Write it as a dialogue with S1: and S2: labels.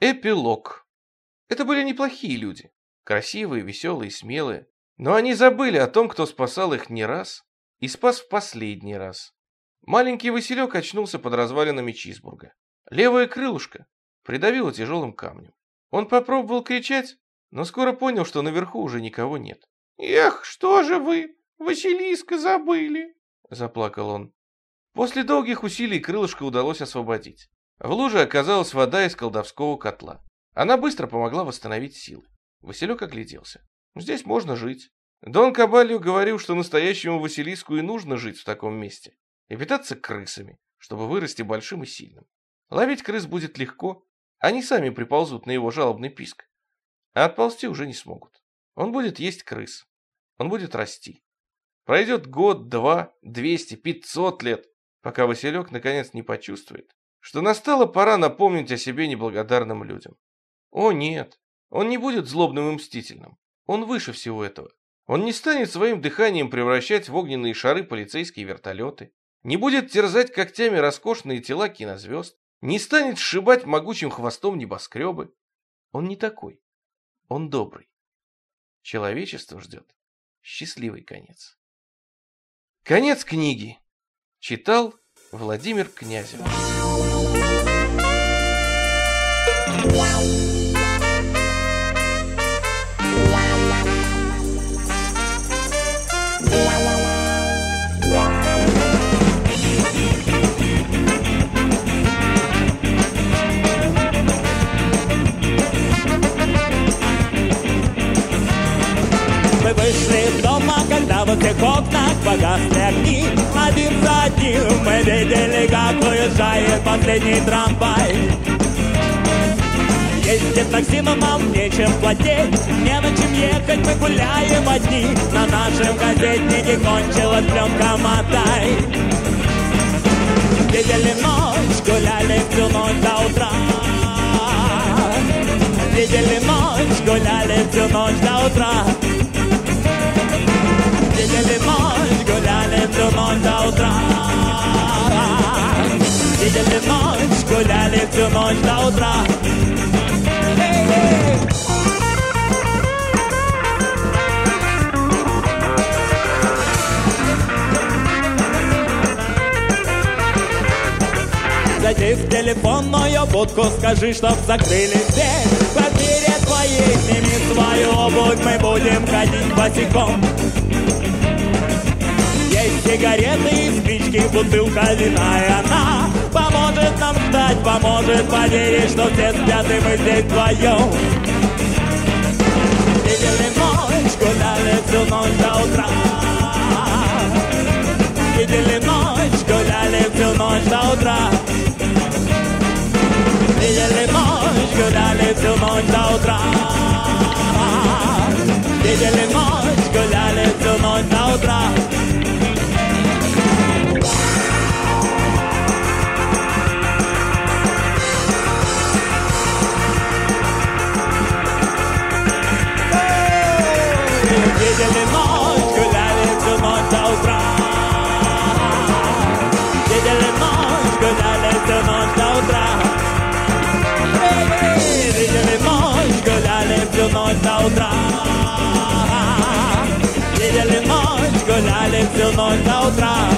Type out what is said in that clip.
S1: Эпилог. Это были неплохие люди. Красивые, веселые, смелые. Но они забыли о том, кто спасал их не раз и спас в последний раз. Маленький Василек очнулся под развалинами Чизбурга. Левое крылышко придавило тяжелым камнем. Он попробовал кричать, но скоро понял, что наверху уже никого нет.
S2: «Эх, что же вы, Василиска, забыли?» — заплакал он.
S1: После долгих усилий крылышко удалось освободить. В луже оказалась вода из колдовского котла. Она быстро помогла восстановить силы. Василек огляделся. Здесь можно жить. Дон Кабалью говорил, что настоящему Василиску и нужно жить в таком месте. И питаться крысами, чтобы вырасти большим и сильным. Ловить крыс будет легко. Они сами приползут на его жалобный писк. А отползти уже не смогут. Он будет есть крыс. Он будет расти. Пройдет год, два, двести, пятьсот лет, пока Василек наконец не почувствует, что настала пора напомнить о себе неблагодарным людям. О нет, он не будет злобным и мстительным. Он выше всего этого. Он не станет своим дыханием превращать в огненные шары полицейские вертолеты, не будет терзать когтями роскошные тела кинозвезд, не станет сшибать могучим хвостом небоскребы. Он не такой. Он добрый. Человечество ждет счастливый конец. Конец книги. Читал Владимир Князев.
S3: Мы вышли из дома, когда во всех окнах погасли огни Один за одним мы видели, как уезжает последний трамвай Ездит такси, но нам нечем платить. Не на чем ехать, мы гуляем одни. На нашем газетнике кончилась пленка мотай. Видели ночь, гуляли всю ночь до утра. Видели ночь, гуляли всю ночь до утра. Видели ночь, гуляли всю ночь до утра. Видели ночь, гуляли всю ночь до утра Зайди в телефонную будку, скажи, чтоб закрыли дверь. В квартире твоей сними свою обувь, мы будем ходить босиком. Есть сигареты и спички, бутылка вина, и она Поможет нам ждать, поможет поверить, что все спят, и мы здесь вдвоем. Видели ночь, гуляли всю ночь до утра. Видели ночь, гуляли всю ночь до утра Видели ночь, гуляли всю ночь до утра Видели ночь, гуляли всю ночь до утра Видели audra Didelį noč, gulelė pilnoj audra